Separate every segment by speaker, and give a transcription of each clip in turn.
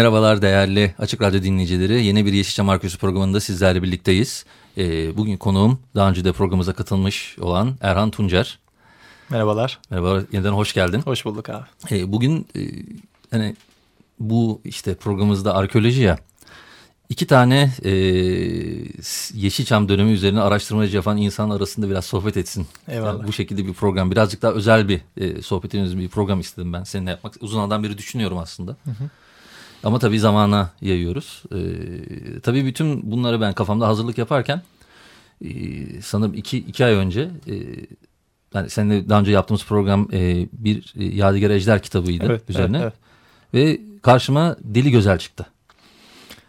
Speaker 1: Merhabalar değerli Açık Radyo dinleyicileri. Yeni bir Yeşilçam Arkeosu programında sizlerle birlikteyiz. Ee, bugün konuğum daha önce de programımıza katılmış olan Erhan Tuncer.
Speaker 2: Merhabalar.
Speaker 1: Merhaba, yeniden hoş geldin.
Speaker 2: Hoş bulduk abi.
Speaker 1: Ee, bugün e, hani bu işte programımızda arkeoloji ya. İki tane e, Yeşilçam dönemi üzerine araştırmacı yapan insan arasında biraz sohbet etsin.
Speaker 2: Eyvallah.
Speaker 1: Yani bu şekilde bir program. Birazcık daha özel bir e, sohbetiniz bir program istedim ben seninle yapmak. Uzun beri düşünüyorum aslında. Hı hı. Ama tabii zamana yayıyoruz. Ee, tabii bütün bunları ben kafamda hazırlık yaparken e, sanırım iki, iki ay önce e, yani seninle daha önce yaptığımız program e, bir e, Yadigar Ejder kitabıydı
Speaker 2: evet,
Speaker 1: üzerine.
Speaker 2: Evet, evet.
Speaker 1: Ve karşıma Deli Gözel çıktı.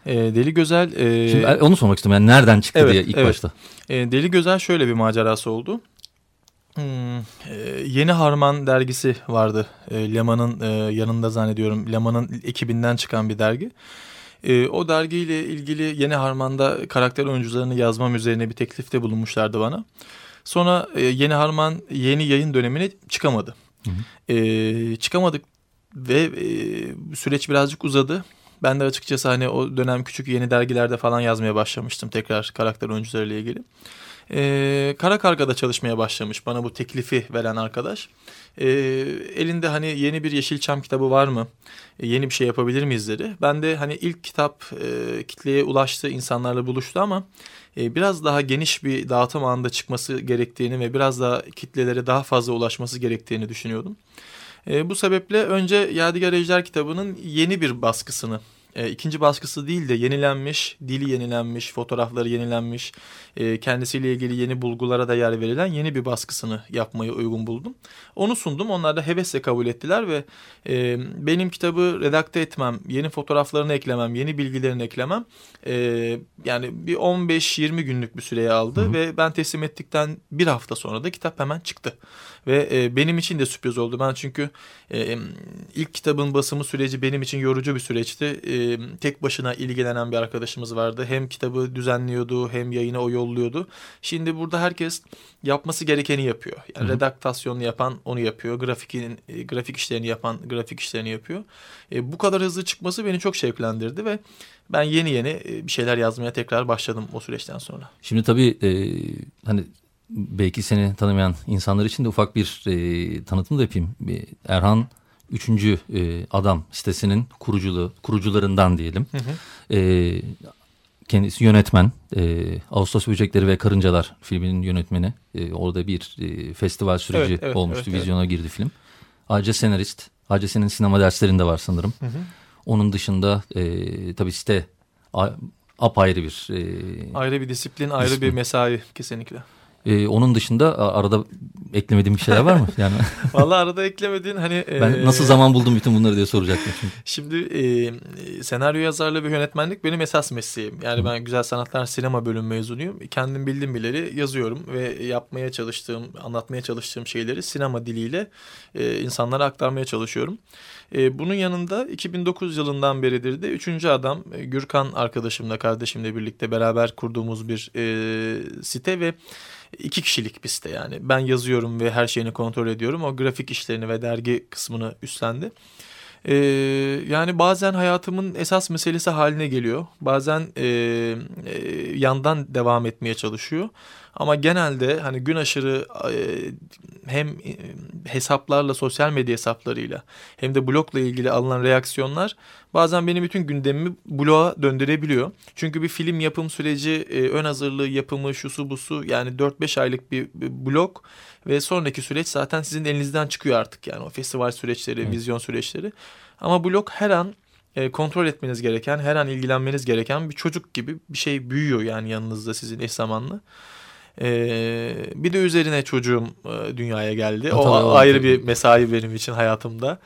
Speaker 2: E, Deli Gözel... E,
Speaker 1: Şimdi onu sormak istiyorum yani nereden çıktı
Speaker 2: evet,
Speaker 1: diye ilk
Speaker 2: evet.
Speaker 1: başta.
Speaker 2: E, Deli Gözel şöyle bir macerası oldu. Hmm, e, Yeni Harman dergisi vardı. E, Leman'ın e, yanında zannediyorum. Leman'ın ekibinden çıkan bir dergi. E, o dergiyle ilgili Yeni Harman'da karakter oyuncularını yazmam üzerine bir teklifte bulunmuşlardı bana. Sonra e, Yeni Harman yeni yayın dönemine çıkamadı. Hı hı. E, çıkamadık ve e, süreç birazcık uzadı. Ben de açıkçası hani o dönem küçük yeni dergilerde falan yazmaya başlamıştım tekrar karakter oyuncularıyla ilgili. Ee, Kara Karga'da çalışmaya başlamış bana bu teklifi veren arkadaş. Ee, elinde hani yeni bir Yeşilçam kitabı var mı? Ee, yeni bir şey yapabilir miyiz dedi. Ben de hani ilk kitap e, kitleye ulaştı, insanlarla buluştu ama e, biraz daha geniş bir dağıtım anında çıkması gerektiğini ve biraz daha kitlelere daha fazla ulaşması gerektiğini düşünüyordum. E, bu sebeple önce Yadigar Ejder kitabının yeni bir baskısını e, ikinci baskısı değil de yenilenmiş, dili yenilenmiş, fotoğrafları yenilenmiş, e, kendisiyle ilgili yeni bulgulara da yer verilen yeni bir baskısını yapmayı uygun buldum. Onu sundum. Onlar da hevesle kabul ettiler ve e, benim kitabı redakte etmem, yeni fotoğraflarını eklemem, yeni bilgilerini eklemem e, yani bir 15-20 günlük bir süreye aldı Hı. ve ben teslim ettikten bir hafta sonra da kitap hemen çıktı. Ve e, benim için de sürpriz oldu. Ben çünkü e, ilk kitabın basımı süreci benim için yorucu bir süreçti. E, tek başına ilgilenen bir arkadaşımız vardı. Hem kitabı düzenliyordu hem yayına o yolluyordu. Şimdi burada herkes yapması gerekeni yapıyor. Yani Hı -hı. redaktasyonunu yapan onu yapıyor. Grafikin, e, grafik işlerini yapan grafik işlerini yapıyor. E, bu kadar hızlı çıkması beni çok şevklendirdi ve ben yeni yeni bir şeyler yazmaya tekrar başladım o süreçten sonra.
Speaker 1: Şimdi tabii e, hani belki seni tanımayan insanlar için de ufak bir e, tanıtım da yapayım. Erhan üçüncü e, adam sitesinin kuruculuğu, kurucularından diyelim. Hı hı. E, kendisi yönetmen. E, Ağustos Böcekleri ve Karıncalar filminin yönetmeni. E, orada bir e, festival süreci evet, evet, olmuştu. Evet, Vizyona evet. girdi film. Ayrıca senarist. Ayrıca senin sinema derslerinde var sanırım. Hı hı. Onun dışında e, tabii site apayrı bir...
Speaker 2: E, ayrı bir disiplin, ayrı disiplin. bir mesai kesinlikle.
Speaker 1: Ee, onun dışında arada eklemediğim bir şeyler var mı? Yani
Speaker 2: Vallahi arada eklemediğin hani
Speaker 1: ben e, nasıl zaman buldum bütün bunları diye soracaktım çünkü.
Speaker 2: Şimdi e, senaryo yazarlığı ve yönetmenlik benim esas mesleğim. Yani Hı. ben güzel sanatlar sinema bölüm mezunuyum. Kendim bildiğim bileli yazıyorum ve yapmaya çalıştığım, anlatmaya çalıştığım şeyleri sinema diliyle e, insanlara aktarmaya çalışıyorum. E, bunun yanında 2009 yılından beridir de üçüncü adam e, Gürkan arkadaşımla kardeşimle birlikte beraber kurduğumuz bir e, site ve iki kişilik bir site yani. Ben yazıyorum ve her şeyini kontrol ediyorum. O grafik işlerini ve dergi kısmını üstlendi. Ee, yani bazen hayatımın esas meselesi haline geliyor. Bazen e, e, yandan devam etmeye çalışıyor. Ama genelde hani gün aşırı e, hem e, hesaplarla, sosyal medya hesaplarıyla hem de blogla ilgili alınan reaksiyonlar bazen benim bütün gündemimi bloğa döndürebiliyor. Çünkü bir film yapım süreci, e, ön hazırlığı yapımı, şusu busu yani 4-5 aylık bir, blog ve sonraki süreç zaten sizin elinizden çıkıyor artık yani o festival süreçleri, evet. vizyon süreçleri. Ama blog her an kontrol etmeniz gereken, her an ilgilenmeniz gereken bir çocuk gibi bir şey büyüyor yani yanınızda sizin eş zamanlı. Ee, bir de üzerine çocuğum e, dünyaya geldi. O
Speaker 1: o
Speaker 2: ayrı
Speaker 1: tabii.
Speaker 2: bir mesai benim için hayatımda.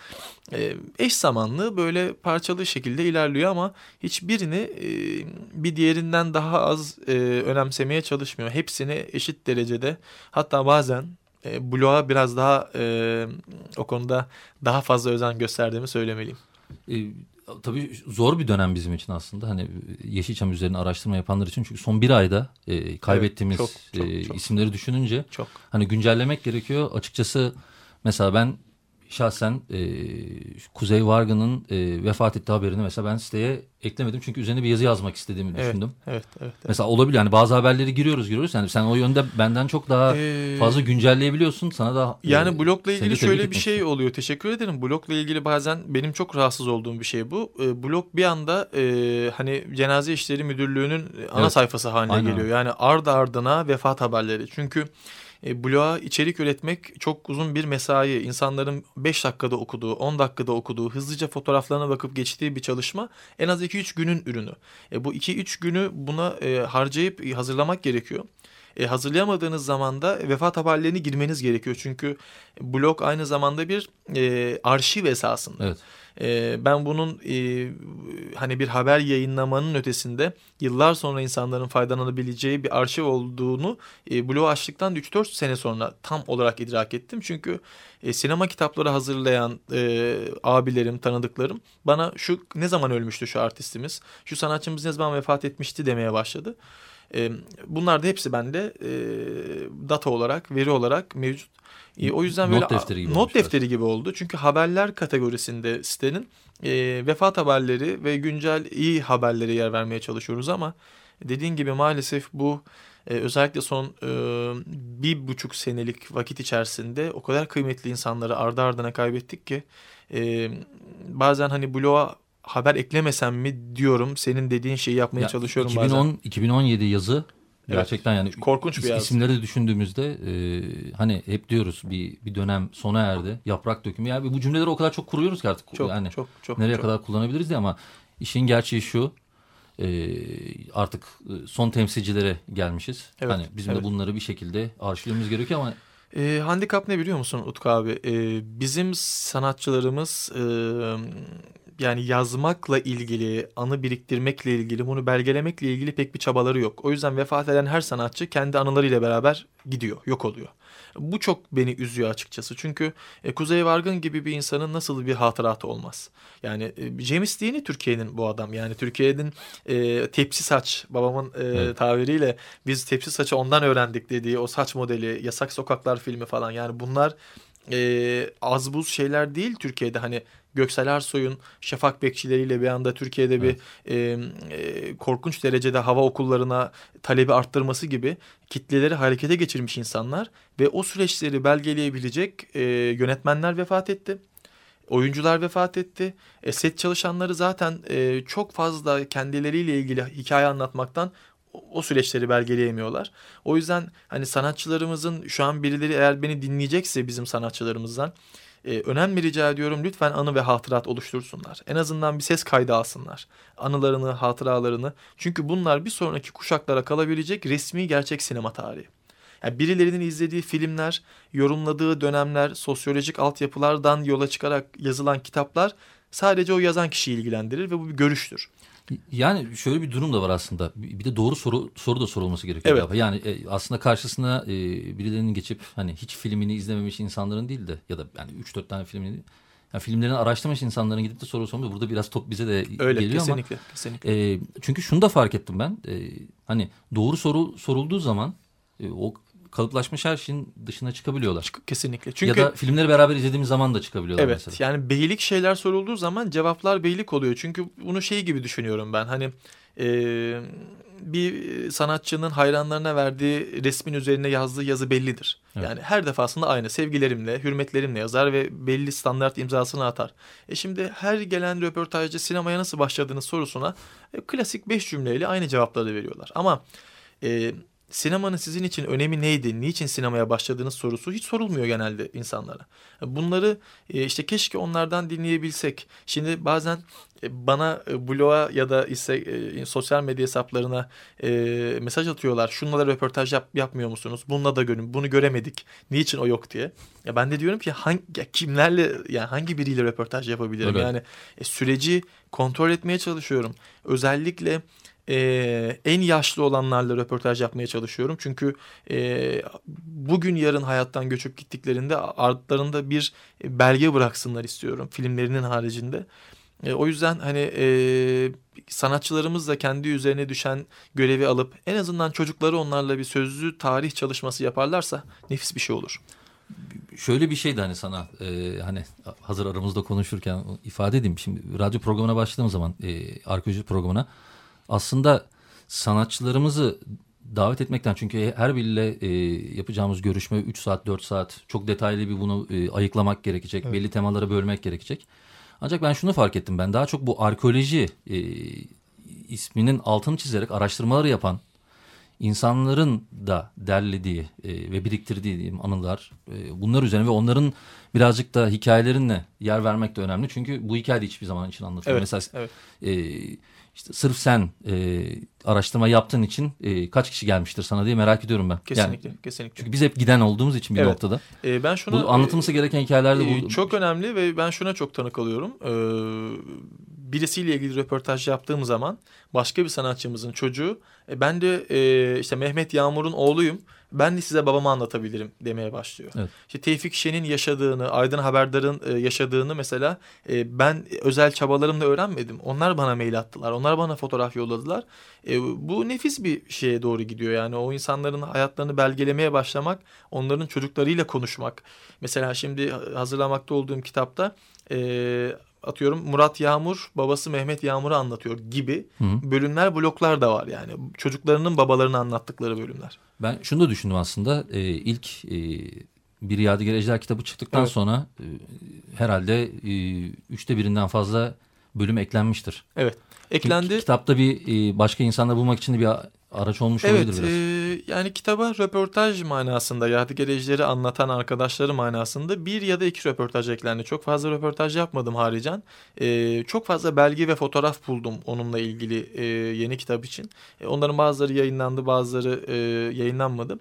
Speaker 2: Ee, eş zamanlı böyle parçalı şekilde ilerliyor ama hiçbirini e, bir diğerinden daha az e, önemsemeye çalışmıyor. Hepsini eşit derecede hatta bazen e, bloğa biraz daha e, o konuda daha fazla özen gösterdiğimi söylemeliyim.
Speaker 1: Tabii zor bir dönem bizim için aslında. Hani Yeşilçam üzerine araştırma yapanlar için. Çünkü son bir ayda e, kaybettiğimiz
Speaker 2: çok, çok,
Speaker 1: e,
Speaker 2: çok.
Speaker 1: isimleri düşününce
Speaker 2: Çok.
Speaker 1: hani güncellemek gerekiyor. Açıkçası mesela ben şahsen e, Kuzey Vargın'ın e, vefat ettiği haberini mesela ben siteye eklemedim. Çünkü üzerine bir yazı yazmak istediğimi
Speaker 2: Evet,
Speaker 1: düşündüm.
Speaker 2: evet, evet. evet.
Speaker 1: Mesela olabilir yani bazı haberleri giriyoruz giriyoruz. Yani sen o yönde benden çok daha
Speaker 2: Ee,
Speaker 1: fazla güncelleyebiliyorsun. Sana da e,
Speaker 2: Yani
Speaker 1: seni de
Speaker 2: ilgili şöyle bir şey oluyor. Teşekkür ederim. Blogla ilgili bazen benim çok rahatsız olduğum bir şey bu. E, blog bir anda e, hani cenaze işleri müdürlüğünün ana
Speaker 1: Evet.
Speaker 2: sayfası haline
Speaker 1: Aynen.
Speaker 2: geliyor. Yani ardı ardına vefat haberleri. Çünkü e, bloğa içerik üretmek çok uzun bir mesai. İnsanların 5 dakikada okuduğu, 10 dakikada okuduğu, hızlıca fotoğraflarına bakıp geçtiği bir çalışma en az 2-3 günün ürünü. E, bu 2-3 günü buna e, harcayıp hazırlamak gerekiyor. E, hazırlayamadığınız zaman da vefat haberlerini girmeniz gerekiyor. Çünkü blog aynı zamanda bir e, arşiv esasında.
Speaker 1: Evet.
Speaker 2: E, ben bunun e, hani bir haber yayınlamanın ötesinde yıllar sonra insanların faydalanabileceği bir arşiv olduğunu e, blogu açtıktan 3-4 sene sonra tam olarak idrak ettim. Çünkü e, sinema kitapları hazırlayan e, abilerim, tanıdıklarım bana şu ne zaman ölmüştü şu artistimiz, şu sanatçımız ne zaman vefat etmişti demeye başladı. Bunlar da hepsi bende data olarak, veri olarak mevcut. E, o yüzden böyle
Speaker 1: Not defteri gibi
Speaker 2: not
Speaker 1: biraz.
Speaker 2: defteri gibi oldu. Çünkü haberler kategorisinde sitenin e, vefat haberleri ve güncel iyi haberlere yer vermeye çalışıyoruz ama dediğin gibi maalesef bu e, özellikle son e, bir buçuk senelik vakit içerisinde o kadar kıymetli insanları ardı ardına kaybettik ki e, bazen hani bloğa haber eklemesem mi diyorum senin dediğin şeyi yapmaya
Speaker 1: Ya,
Speaker 2: çalışıyorum
Speaker 1: 2010
Speaker 2: bazen.
Speaker 1: 2017 yazı
Speaker 2: Evet.
Speaker 1: gerçekten yani
Speaker 2: Korkunç bir
Speaker 1: is- isimleri de düşündüğümüzde e, hani hep diyoruz bir bir dönem sona erdi. Yaprak dökümü. Yani bu cümleleri o kadar çok kuruyoruz ki artık
Speaker 2: Çok
Speaker 1: yani
Speaker 2: çok çok.
Speaker 1: nereye
Speaker 2: çok.
Speaker 1: kadar kullanabiliriz diye ama işin gerçeği şu. e, artık e, son temsilcilere gelmişiz.
Speaker 2: Evet,
Speaker 1: hani bizim
Speaker 2: evet.
Speaker 1: de bunları bir şekilde arşivlememiz gerekiyor ama
Speaker 2: E, handikap ne biliyor musun Utku abi? E, bizim sanatçılarımız e, yani yazmakla ilgili, anı biriktirmekle ilgili, bunu belgelemekle ilgili pek bir çabaları yok. O yüzden vefat eden her sanatçı kendi anılarıyla beraber gidiyor, yok oluyor. Bu çok beni üzüyor açıkçası. Çünkü e, Kuzey Vargın gibi bir insanın nasıl bir hatıratı olmaz? Yani e, James Dean'i Türkiye'nin bu adam. Yani Türkiye'nin e, tepsi saç babamın e,
Speaker 1: Evet.
Speaker 2: tabiriyle biz tepsi saçı ondan öğrendik dediği o saç modeli, Yasak Sokaklar filmi falan. Yani bunlar e, az buz şeyler değil Türkiye'de. Hani Göksel Ersoy'un Şafak Bekçileriyle bir anda Türkiye'de bir e, e, korkunç derecede hava okullarına talebi arttırması gibi kitleleri harekete geçirmiş insanlar ve o süreçleri belgeleyebilecek e, yönetmenler vefat etti. Oyuncular vefat etti. E, set çalışanları zaten e, çok fazla kendileriyle ilgili hikaye anlatmaktan o süreçleri belgeleyemiyorlar. O yüzden hani sanatçılarımızın şu an birileri eğer beni dinleyecekse bizim sanatçılarımızdan e, önemli rica ediyorum lütfen anı ve hatırat oluştursunlar. En azından bir ses kaydı alsınlar. Anılarını, hatıralarını. Çünkü bunlar bir sonraki kuşaklara kalabilecek resmi gerçek sinema tarihi. Yani birilerinin izlediği filmler, yorumladığı dönemler, sosyolojik altyapılardan yola çıkarak yazılan kitaplar sadece o yazan kişiyi ilgilendirir ve bu bir görüştür.
Speaker 1: Yani şöyle bir durum da var aslında. Bir de doğru soru soru da sorulması gerekiyor.
Speaker 2: Evet.
Speaker 1: galiba. Yani e, aslında karşısına e, birilerinin geçip hani hiç filmini izlememiş insanların değil de ya da yani 3-4 tane filmini yani filmlerini araştırmış insanların gidip de soru sorması burada biraz top bize de
Speaker 2: Öyle
Speaker 1: geliyor ama
Speaker 2: kesinlikle. kesinlikle.
Speaker 1: e, çünkü şunu da fark ettim ben. E, hani doğru soru sorulduğu zaman e, o kalıplaşmış her şeyin dışına çıkabiliyorlar.
Speaker 2: Çık- kesinlikle. Çünkü
Speaker 1: ya da filmleri beraber izlediğimiz zaman da çıkabiliyorlar
Speaker 2: Evet
Speaker 1: mesela.
Speaker 2: yani beylik şeyler sorulduğu zaman cevaplar beylik oluyor. Çünkü bunu şey gibi düşünüyorum ben hani e, bir sanatçının hayranlarına verdiği resmin üzerine yazdığı yazı bellidir.
Speaker 1: Evet.
Speaker 2: Yani her defasında aynı sevgilerimle, hürmetlerimle yazar ve belli standart imzasını atar. E şimdi her gelen röportajcı sinemaya nasıl başladığınız sorusuna e, klasik 5 cümleyle aynı cevapları veriyorlar. Ama e, sinemanın sizin için önemi neydi? Niçin sinemaya başladığınız sorusu hiç sorulmuyor genelde insanlara. Bunları e, işte keşke onlardan dinleyebilsek. Şimdi bazen e, bana e, bloğa ya da ise sosyal medya hesaplarına mesaj atıyorlar. Şununla röportaj yap, yapmıyor musunuz? Bununla da görün. Bunu göremedik. Niçin o yok diye. Ya ben de diyorum ki hangi ya kimlerle yani hangi biriyle röportaj yapabilirim? Öyle. Yani süreci kontrol etmeye çalışıyorum. Özellikle e, en yaşlı olanlarla röportaj yapmaya çalışıyorum. Çünkü e, bugün yarın hayattan göçüp gittiklerinde artlarında bir belge bıraksınlar istiyorum filmlerinin haricinde. E, o yüzden hani e, sanatçılarımız da kendi üzerine düşen görevi alıp en azından çocukları onlarla bir sözlü tarih çalışması yaparlarsa nefis bir şey olur.
Speaker 1: Şöyle bir şeydi hani sana e, hani hazır aramızda konuşurken ifade edeyim. Şimdi radyo programına başladığım zaman e, arkeoloji programına aslında sanatçılarımızı davet etmekten çünkü her biriyle e, yapacağımız görüşme 3 saat 4 saat çok detaylı bir bunu e, ayıklamak gerekecek. Evet. Belli temalara bölmek gerekecek. Ancak ben şunu fark ettim ben daha çok bu arkeoloji e, isminin altını çizerek araştırmaları yapan insanların da derlediği e, ve biriktirdiği diyeyim, anılar e, bunlar üzerine ve onların birazcık da hikayelerine yer vermek de önemli. Çünkü bu hikaye de hiçbir zaman için anlatılıyor. Evet, Mesela evet. E, işte sırf sen e, araştırma yaptığın için e, kaç kişi gelmiştir sana diye merak ediyorum ben.
Speaker 2: Kesinlikle, yani, kesinlikle.
Speaker 1: Çünkü biz hep giden olduğumuz için bir evet. noktada.
Speaker 2: E, ben şuna
Speaker 1: bu anlatılması gereken hikayelerde e,
Speaker 2: bu çok önemli ve ben şuna çok tanık alıyorum. E, birisiyle ilgili röportaj yaptığım zaman başka bir sanatçımızın çocuğu e, ben de e, işte Mehmet Yağmur'un oğluyum ben de size babamı anlatabilirim demeye başlıyor. Evet. İşte Tevfik Şen'in yaşadığını, Aydın Haberdar'ın e, yaşadığını mesela e, ben özel çabalarımla öğrenmedim. Onlar bana mail attılar, onlar bana fotoğraf yolladılar. E, bu nefis bir şeye doğru gidiyor yani o insanların hayatlarını belgelemeye başlamak, onların çocuklarıyla konuşmak. Mesela şimdi hazırlamakta olduğum kitapta atıyorum Murat Yağmur babası Mehmet Yağmur'u anlatıyor gibi Hı. bölümler bloklar da var yani çocuklarının babalarını anlattıkları bölümler.
Speaker 1: Ben şunu da düşündüm aslında e, ilk e, bir Yadigar Ejder kitabı çıktıktan evet. sonra e, herhalde e, üçte birinden fazla bölüm eklenmiştir.
Speaker 2: Evet eklendi. Çünkü
Speaker 1: kitapta bir e, başka insanlar bulmak için de bir araç olmuş
Speaker 2: evet,
Speaker 1: olabilir biraz.
Speaker 2: Evet yani kitaba röportaj manasında Yadigar Ejder'i anlatan arkadaşları manasında bir ya da iki röportaj eklendi. Çok fazla röportaj yapmadım haricen. E, çok fazla belge ve fotoğraf buldum onunla ilgili e, yeni kitap için. E, onların bazıları yayınlandı bazıları e, yayınlanmadı.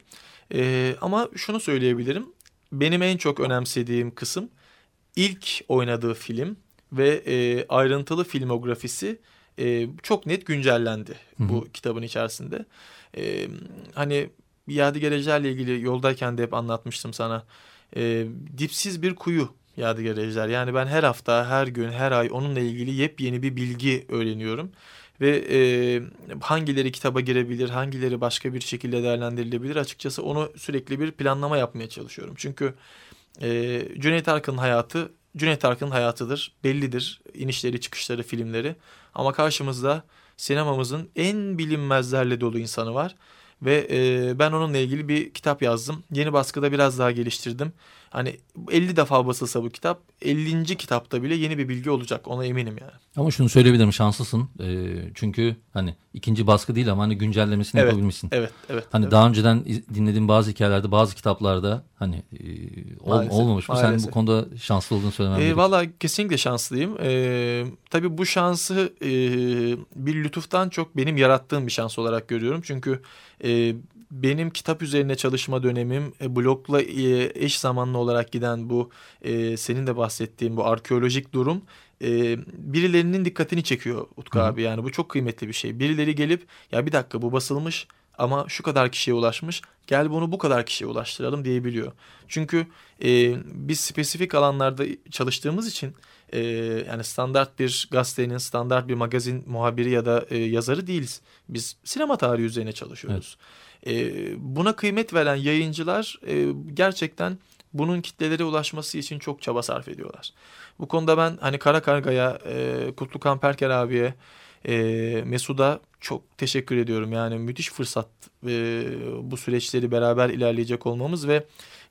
Speaker 2: E, ama şunu söyleyebilirim. Benim en çok önemsediğim kısım ilk oynadığı film ve e, ayrıntılı filmografisi e, çok net güncellendi Hı-hı. bu kitabın içerisinde. E, hani Yadigar ilgili yoldayken de hep anlatmıştım sana. E, dipsiz bir kuyu Yadigar. Yani ben her hafta, her gün, her ay onunla ilgili yepyeni bir bilgi öğreniyorum. Ve e, hangileri kitaba girebilir, hangileri başka bir şekilde değerlendirilebilir açıkçası onu sürekli bir planlama yapmaya çalışıyorum. Çünkü e, Cüneyt Arkın'ın hayatı Cüneyt Arkın'ın hayatıdır. Bellidir inişleri çıkışları filmleri. Ama karşımızda sinemamızın en bilinmezlerle dolu insanı var. Ve e, ben onunla ilgili bir kitap yazdım. Yeni baskıda biraz daha geliştirdim. Hani 50 defa basılsa bu kitap 50. kitapta bile yeni bir bilgi olacak ona eminim yani.
Speaker 1: Ama şunu söyleyebilirim şanslısın. E, çünkü hani ikinci baskı değil ama hani güncellemesini
Speaker 2: evet,
Speaker 1: yapabilmişsin.
Speaker 2: Evet, evet.
Speaker 1: Hani
Speaker 2: evet.
Speaker 1: daha önceden dinlediğim bazı hikayelerde bazı kitaplarda hani e, ol, maalesef, olmamış mı? Maalesef. Sen bu konuda şanslı olduğunu söylemem
Speaker 2: e, Valla kesinlikle şanslıyım. E, tabii bu şansı e, bir lütuftan çok benim yarattığım bir şans olarak görüyorum. Çünkü e, benim kitap üzerine çalışma dönemim e, blokla e, eş zamanlı olarak giden bu e, senin de bahsettiğin bu arkeolojik durum e, birilerinin dikkatini çekiyor Utku Hı. abi yani bu çok kıymetli bir şey. Birileri gelip ya bir dakika bu basılmış ama şu kadar kişiye ulaşmış gel bunu bu kadar kişiye ulaştıralım diyebiliyor. Çünkü e, biz spesifik alanlarda çalıştığımız için e, yani standart bir gazetenin standart bir magazin muhabiri ya da e, yazarı değiliz. Biz sinema tarihi üzerine çalışıyoruz. Evet. E, buna kıymet veren yayıncılar e, gerçekten bunun kitlelere ulaşması için çok çaba sarf ediyorlar. Bu konuda ben hani Kara Karga'ya, e, Kutlu Kamperker abiye, E, Mesut'a çok teşekkür ediyorum. Yani müthiş fırsat e, bu süreçleri beraber ilerleyecek olmamız ve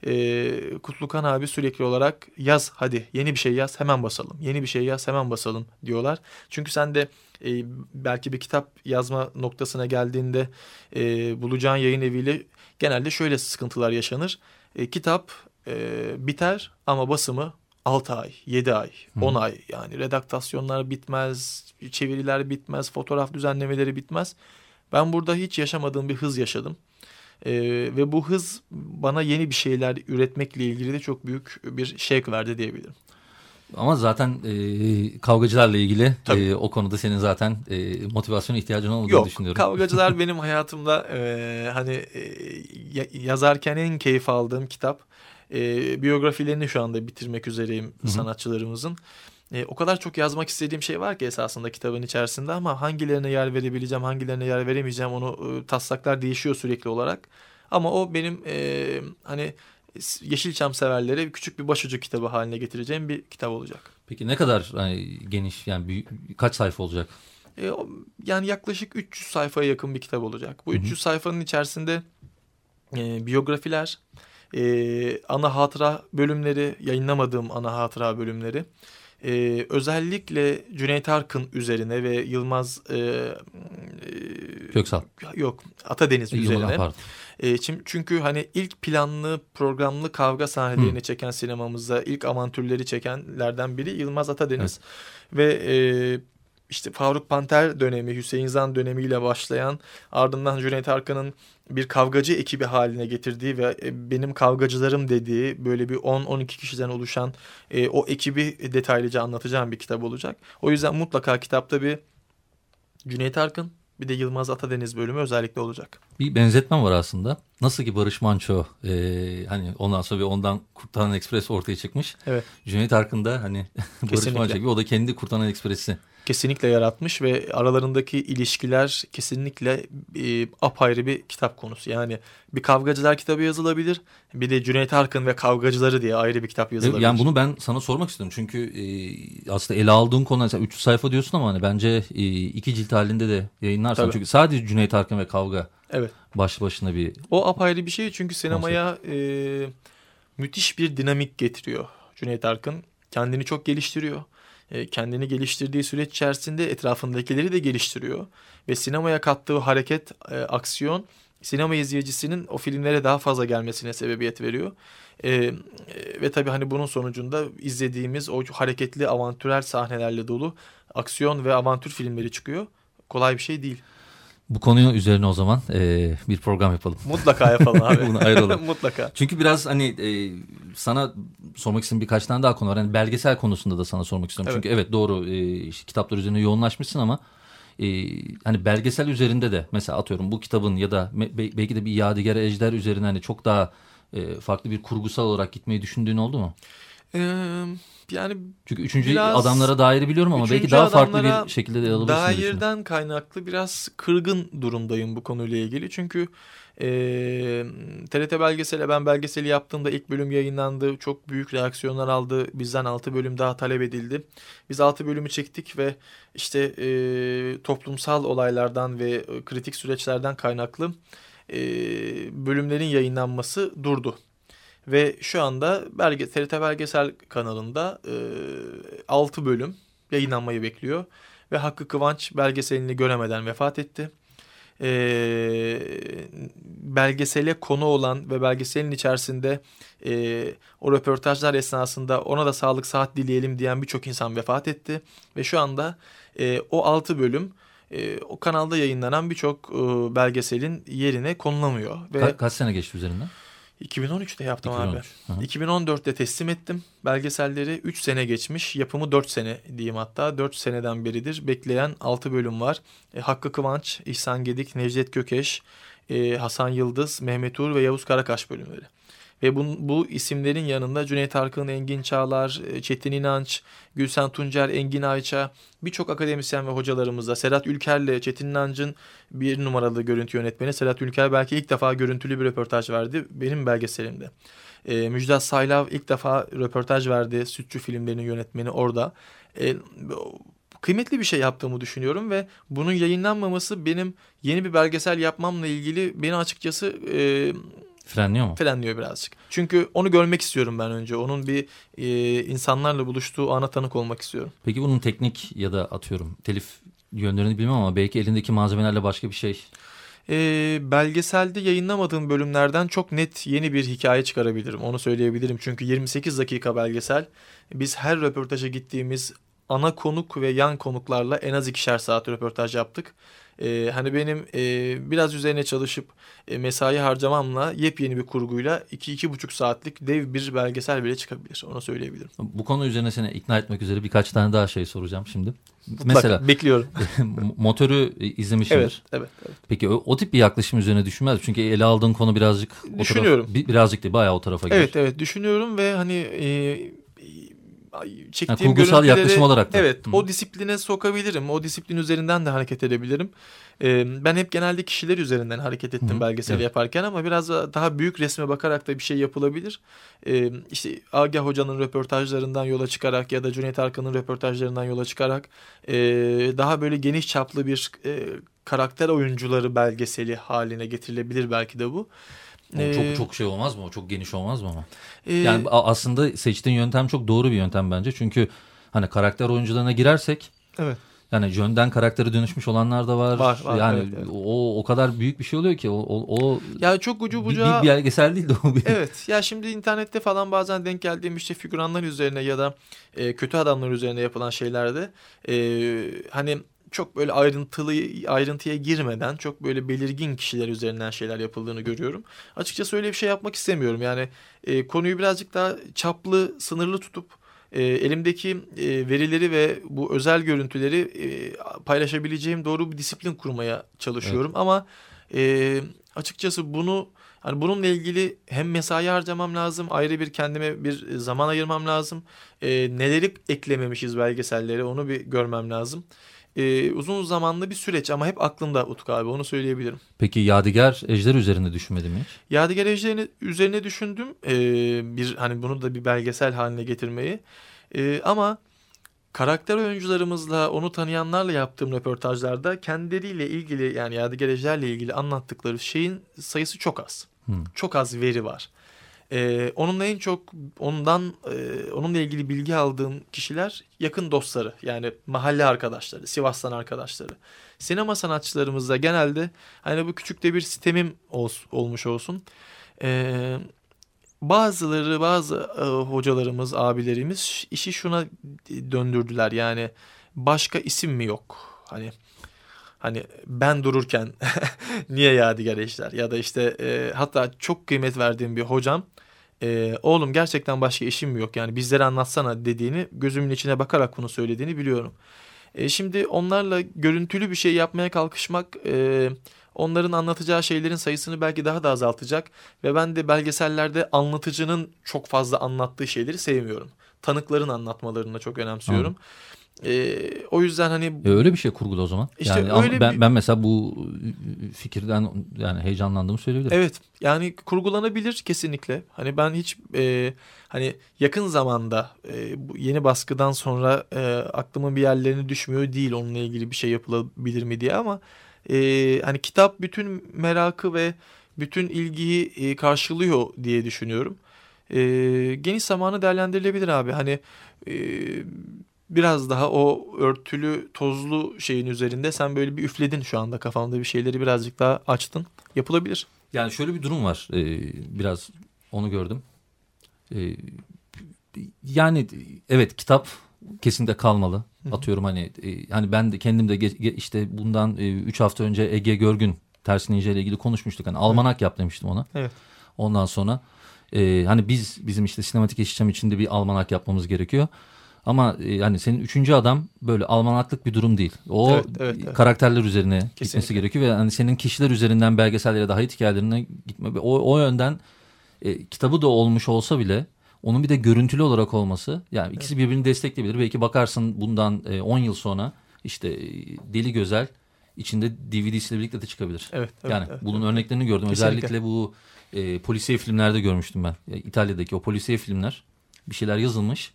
Speaker 2: e, Kutlukan abi sürekli olarak yaz hadi yeni bir şey yaz hemen basalım. Yeni bir şey yaz hemen basalım diyorlar. Çünkü sen de e, belki bir kitap yazma noktasına geldiğinde e, bulacağın yayın eviyle genelde şöyle sıkıntılar yaşanır. E, kitap e, biter ama basımı 6 ay, 7 ay, 10 ay yani redaktasyonlar bitmez, çeviriler bitmez, fotoğraf düzenlemeleri bitmez. Ben burada hiç yaşamadığım bir hız yaşadım. Ee, ve bu hız bana yeni bir şeyler üretmekle ilgili de çok büyük bir şevk verdi diyebilirim.
Speaker 1: Ama zaten e, kavgacılarla ilgili e, o konuda senin zaten e, motivasyona ihtiyacın olmadığını
Speaker 2: Yok,
Speaker 1: düşünüyorum.
Speaker 2: Yok kavgacılar benim hayatımda e, hani e, yazarken en keyif aldığım kitap. E, biyografilerini şu anda bitirmek üzereyim Hı-hı. sanatçılarımızın. E, o kadar çok yazmak istediğim şey var ki esasında kitabın içerisinde ama hangilerine yer verebileceğim, hangilerine yer veremeyeceğim onu e, taslaklar değişiyor sürekli olarak. Ama o benim e, hani Yeşilçam severlere küçük bir başucu kitabı haline getireceğim bir kitap olacak.
Speaker 1: Peki ne kadar hani, geniş yani büyük, kaç sayfa olacak?
Speaker 2: E, yani yaklaşık 300 sayfaya yakın bir kitap olacak. Bu Hı-hı. 300 sayfanın içerisinde e, biyografiler, e, ana hatıra bölümleri, yayınlamadığım ana hatıra bölümleri, ee, özellikle Cüneyt Arkın üzerine ve Yılmaz e, e,
Speaker 1: Köksal
Speaker 2: yok Atadeniz üzerine. E, çünkü hani ilk planlı programlı kavga sahnelerini Hı. çeken sinemamızda ilk avantürleri çekenlerden biri Yılmaz Atadeniz evet. ve e, işte Faruk Panter dönemi, Hüseyin Zan dönemiyle başlayan ardından Cüneyt Arkın'ın bir kavgacı ekibi haline getirdiği ve e, benim kavgacılarım dediği böyle bir 10-12 kişiden oluşan e, o ekibi detaylıca anlatacağım bir kitap olacak. O yüzden mutlaka kitapta bir Cüneyt Arkın bir de Yılmaz Atadeniz bölümü özellikle olacak.
Speaker 1: Bir benzetmem var aslında. Nasıl ki Barış Manço e, hani ondan sonra bir ondan Kurtaran Ekspres ortaya çıkmış. Evet. Cüneyt Arkın da hani Barış Manço gibi o da kendi Kurtaran Ekspres'i
Speaker 2: kesinlikle yaratmış ve aralarındaki ilişkiler kesinlikle e, apayrı bir kitap konusu. Yani bir kavgacılar kitabı yazılabilir. Bir de Cüneyt Arkın ve kavgacıları diye ayrı bir kitap yazılabilir.
Speaker 1: Yani bunu ben sana sormak istiyorum. Çünkü e, aslında ele aldığın konu mesela 300 sayfa diyorsun ama hani bence e, iki cilt halinde de yayınlarsan. Tabii. Çünkü sadece Cüneyt Arkın ve kavga evet. başlı başına bir...
Speaker 2: O apayrı bir şey çünkü sinemaya e, müthiş bir dinamik getiriyor Cüneyt Arkın. Kendini çok geliştiriyor kendini geliştirdiği süreç içerisinde etrafındakileri de geliştiriyor. Ve sinemaya kattığı hareket, e, aksiyon sinema izleyicisinin o filmlere daha fazla gelmesine sebebiyet veriyor. E, e, ve tabii hani bunun sonucunda izlediğimiz o hareketli avantürel sahnelerle dolu aksiyon ve avantür filmleri çıkıyor. Kolay bir şey değil.
Speaker 1: Bu konuyu üzerine o zaman e, bir program yapalım.
Speaker 2: Mutlaka yapalım abi.
Speaker 1: Bunu ayıralım.
Speaker 2: Mutlaka.
Speaker 1: Çünkü biraz hani e, sana sormak istediğim birkaç tane daha konu var. Yani belgesel konusunda da sana sormak istiyorum. Evet. Çünkü evet doğru e, işte, kitaplar üzerine yoğunlaşmışsın ama e, hani belgesel üzerinde de mesela atıyorum bu kitabın ya da belki de bir Yadigar Ejder üzerine hani çok daha e, farklı bir kurgusal olarak gitmeyi düşündüğün oldu mu?
Speaker 2: Eee yani
Speaker 1: çünkü üçüncü adamlara dair biliyorum ama belki daha farklı bir şekilde de alabilirsin.
Speaker 2: Dairden kaynaklı biraz kırgın durumdayım bu konuyla ilgili. Çünkü e, TRT belgesele ben belgeseli yaptığımda ilk bölüm yayınlandı. Çok büyük reaksiyonlar aldı. Bizden 6 bölüm daha talep edildi. Biz 6 bölümü çektik ve işte e, toplumsal olaylardan ve kritik süreçlerden kaynaklı e, bölümlerin yayınlanması durdu. Ve şu anda belge, TRT Belgesel kanalında e, 6 bölüm yayınlanmayı bekliyor. Ve Hakkı Kıvanç belgeselini göremeden vefat etti. E, belgesele konu olan ve belgeselin içerisinde e, o röportajlar esnasında ona da sağlık saat dileyelim diyen birçok insan vefat etti. Ve şu anda e, o 6 bölüm e, o kanalda yayınlanan birçok e, belgeselin yerine konulamıyor.
Speaker 1: Ve Ka kaç sene geçti üzerinden?
Speaker 2: 2013'te yaptım 2013. abi. Hı hı. 2014'te teslim ettim. Belgeselleri 3 sene geçmiş. Yapımı 4 sene diyeyim hatta. 4 seneden beridir. Bekleyen 6 bölüm var. E, Hakkı Kıvanç, İhsan Gedik, Necdet Gökeş, e, Hasan Yıldız, Mehmet Uğur ve Yavuz Karakaş bölümleri. Ve bu, bu isimlerin yanında Cüneyt Arkın, Engin Çağlar, e, Çetin İnanç, Gülsen Tuncer, Engin Ayça, birçok akademisyen ve hocalarımızla Sedat Ülker'le Çetin İnancın bir numaralı görüntü yönetmeni. Sedat Ülker belki ilk defa görüntülü bir röportaj verdi benim belgeselimde. E, Müjdat Saylav ilk defa röportaj verdi. Sütçü filmlerinin yönetmeni orada. E, kıymetli bir şey yaptığımı düşünüyorum ve bunun yayınlanmaması benim yeni bir belgesel yapmamla ilgili beni açıkçası e,
Speaker 1: Frenliyor mu?
Speaker 2: frenliyor birazcık. Çünkü onu görmek istiyorum ben önce. Onun bir e, insanlarla buluştuğu ana tanık olmak istiyorum.
Speaker 1: Peki bunun teknik ya da atıyorum telif yönlerini bilmem ama belki elindeki malzemelerle başka bir şey.
Speaker 2: E, belgeselde yayınlamadığım bölümlerden çok net yeni bir hikaye çıkarabilirim. Onu söyleyebilirim. Çünkü 28 dakika belgesel. Biz her röportaja gittiğimiz ana konuk ve yan konuklarla en az ikişer saat röportaj yaptık. Ee, hani benim e, biraz üzerine çalışıp e, mesai harcamamla yepyeni bir kurguyla 2-2,5 saatlik dev bir belgesel bile çıkabilir. Onu söyleyebilirim.
Speaker 1: Bu konu üzerine seni ikna etmek üzere birkaç tane daha şey soracağım şimdi.
Speaker 2: Mutlaka,
Speaker 1: Mesela
Speaker 2: bekliyorum.
Speaker 1: motoru izlemişsindir.
Speaker 2: evet, evet, evet.
Speaker 1: Peki o, o tip bir yaklaşım üzerine düşünmez mi? Çünkü ele aldığın konu birazcık o
Speaker 2: Düşünüyorum.
Speaker 1: taraf, bi- birazcık değil bayağı o tarafa girer.
Speaker 2: Evet, evet düşünüyorum ve hani e, çektiğim
Speaker 1: Ha, kurgusal yaklaşım olarak da.
Speaker 2: Evet,
Speaker 1: Hı.
Speaker 2: o disipline sokabilirim. O disiplin üzerinden de hareket edebilirim. E, ben hep genelde kişiler üzerinden hareket ettim
Speaker 1: Hı,
Speaker 2: belgeseli
Speaker 1: evet.
Speaker 2: yaparken ama biraz daha büyük resme bakarak da bir şey yapılabilir. E, işte Agah Hoca'nın röportajlarından yola çıkarak ya da Cüneyt Arkın'ın röportajlarından yola çıkarak e, daha böyle geniş çaplı bir e, karakter oyuncuları belgeseli haline getirilebilir belki de bu.
Speaker 1: O
Speaker 2: E,
Speaker 1: çok çok şey olmaz mı? O çok geniş olmaz mı ama?
Speaker 2: e,
Speaker 1: Yani aslında seçtiğin yöntem çok doğru bir yöntem bence. Çünkü hani karakter oyuncularına girersek
Speaker 2: evet.
Speaker 1: yani Jön'den karakteri dönüşmüş olanlar da var.
Speaker 2: Var, var,
Speaker 1: yani
Speaker 2: evet, evet.
Speaker 1: o o kadar büyük bir şey oluyor ki o o, o
Speaker 2: Ya çok ucu
Speaker 1: bir,
Speaker 2: bucağı
Speaker 1: bir belgesel değil de o bir
Speaker 2: Evet ya şimdi internette falan bazen denk geldiğim işte figüranlar üzerine ya da e, kötü adamlar üzerine yapılan şeylerde e, hani çok böyle ayrıntılı ayrıntıya girmeden çok böyle belirgin kişiler üzerinden şeyler yapıldığını görüyorum. Açıkçası öyle bir şey yapmak istemiyorum. Yani e, konuyu birazcık daha çaplı, sınırlı tutup e, elimdeki e, verileri ve bu özel görüntüleri e, paylaşabileceğim doğru bir disiplin kurmaya çalışıyorum. Ama e, açıkçası bunu Hani bununla ilgili hem mesai harcamam lazım, ayrı bir kendime bir zaman ayırmam lazım. Ee, neleri eklememişiz belgesellere onu bir görmem lazım. Ee, uzun zamanlı bir süreç ama hep aklımda Utku abi onu söyleyebilirim.
Speaker 1: Peki Yadigar Ejder üzerinde düşünmedin mi hiç?
Speaker 2: Yadigar Ejder'in üzerine düşündüm. Ee, bir hani bunu da bir belgesel haline getirmeyi. Ee, ama karakter oyuncularımızla onu tanıyanlarla yaptığım röportajlarda kendileriyle ilgili yani Yadigar Ejder'le ilgili anlattıkları şeyin sayısı çok az.
Speaker 1: Hmm.
Speaker 2: Çok az veri var. Ee, onunla en çok ondan e, onunla ilgili bilgi aldığım kişiler yakın dostları yani mahalle arkadaşları, Sivas'tan arkadaşları. Sinema sanatçılarımızda genelde hani bu küçük de bir sistemim ol- olmuş olsun. Ee, bazıları bazı e, hocalarımız, abilerimiz işi şuna döndürdüler yani başka isim mi yok? Hani hani ben dururken niye Yadigar Ejder ya da işte e, hatta çok kıymet verdiğim bir hocam e, oğlum gerçekten başka işim yok yani bizlere anlatsana dediğini gözümün içine bakarak bunu söylediğini biliyorum. E, şimdi onlarla görüntülü bir şey yapmaya kalkışmak e, onların anlatacağı şeylerin sayısını belki daha da azaltacak ve ben de belgesellerde anlatıcının çok fazla anlattığı şeyleri sevmiyorum. Tanıkların anlatmalarını çok önemsiyorum. E, o yüzden hani
Speaker 1: E öyle bir şey kurgula o zaman.
Speaker 2: İşte
Speaker 1: yani
Speaker 2: öyle
Speaker 1: ben
Speaker 2: bir-
Speaker 1: ben mesela bu fikirden yani heyecanlandığımı söyleyebilirim.
Speaker 2: Evet yani kurgulanabilir kesinlikle. Hani ben hiç e, hani yakın zamanda e, bu yeni baskıdan sonra e, aklımın bir yerlerine düşmüyor değil onunla ilgili bir şey yapılabilir mi diye ama e, hani kitap bütün merakı ve bütün ilgiyi e, karşılıyor diye düşünüyorum. E, geniş zamanı değerlendirilebilir abi. Hani e, biraz daha o örtülü tozlu şeyin üzerinde sen böyle bir üfledin şu anda kafamda bir şeyleri birazcık daha açtın. Yapılabilir.
Speaker 1: Yani şöyle bir durum var. Ee, biraz onu gördüm. Ee, yani evet kitap kesinlikle kalmalı.
Speaker 2: Hı hı.
Speaker 1: Atıyorum hani e, hani ben de kendim de ge- işte bundan 3 hafta önce Ege Görgün Ters Ninja ile ilgili konuşmuştuk. Hani almanak yap demiştim ona.
Speaker 2: Evet.
Speaker 1: Ondan sonra e, hani biz bizim işte sinematik işlem içinde bir almanak yapmamız gerekiyor. Ama e, hani senin üçüncü adam böyle almanaklık bir durum değil. O
Speaker 2: Evet, evet, evet.
Speaker 1: karakterler üzerine gitmesi
Speaker 2: Kesinlikle.
Speaker 1: gerekiyor ve hani senin kişiler üzerinden belgesellere daha hikayelerine gitme. O, o yönden e, kitabı da olmuş olsa bile onun bir de görüntülü olarak olması yani ikisi birbirini destekleyebilir. Belki bakarsın bundan e, 10 yıl sonra işte e, Deli Gözel içinde DVD'siyle birlikte de çıkabilir.
Speaker 2: Evet, evet,
Speaker 1: yani
Speaker 2: evet,
Speaker 1: bunun
Speaker 2: evet.
Speaker 1: örneklerini gördüm.
Speaker 2: Kesinlikle.
Speaker 1: Özellikle bu e, polisiye filmlerde görmüştüm ben. E, İtalya'daki o polisiye filmler bir şeyler yazılmış.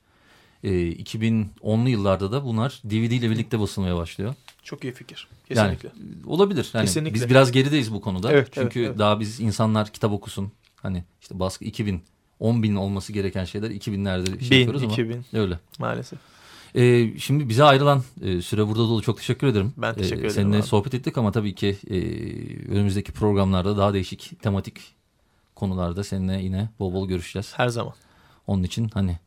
Speaker 1: E, 2010'lu yıllarda da bunlar DVD ile birlikte basılmaya başlıyor.
Speaker 2: Çok iyi fikir. Kesinlikle.
Speaker 1: Yani olabilir. Yani
Speaker 2: Kesinlikle.
Speaker 1: Biz biraz gerideyiz bu konuda.
Speaker 2: Evet,
Speaker 1: Çünkü
Speaker 2: evet, evet.
Speaker 1: daha biz insanlar kitap okusun. Hani işte baskı 2000, 10 bin olması gereken şeyler 2000'lerde şey
Speaker 2: Bin,
Speaker 1: yapıyoruz ama
Speaker 2: 2000
Speaker 1: öyle.
Speaker 2: maalesef.
Speaker 1: Ee, şimdi bize ayrılan e, süre burada dolu. Çok teşekkür ederim.
Speaker 2: Ben teşekkür ederim
Speaker 1: Seninle
Speaker 2: abi.
Speaker 1: sohbet ettik ama tabii ki e, önümüzdeki programlarda daha değişik tematik konularda seninle yine bol bol görüşeceğiz.
Speaker 2: Her zaman.
Speaker 1: Onun için hani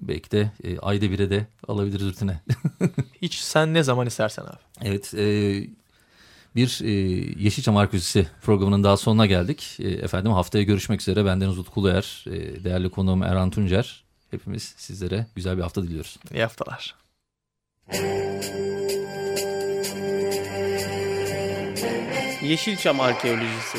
Speaker 1: belki de e, ayda bire de alabiliriz rutine.
Speaker 2: Hiç sen ne zaman istersen abi.
Speaker 1: evet e, bir e, Yeşilçam Arkeolojisi programının daha sonuna geldik. E, efendim haftaya görüşmek üzere. Benden Uzut Kuluer, e, değerli konuğum Erhan Tuncer. Hepimiz sizlere güzel bir hafta diliyoruz.
Speaker 2: İyi haftalar.
Speaker 3: Yeşilçam Arkeolojisi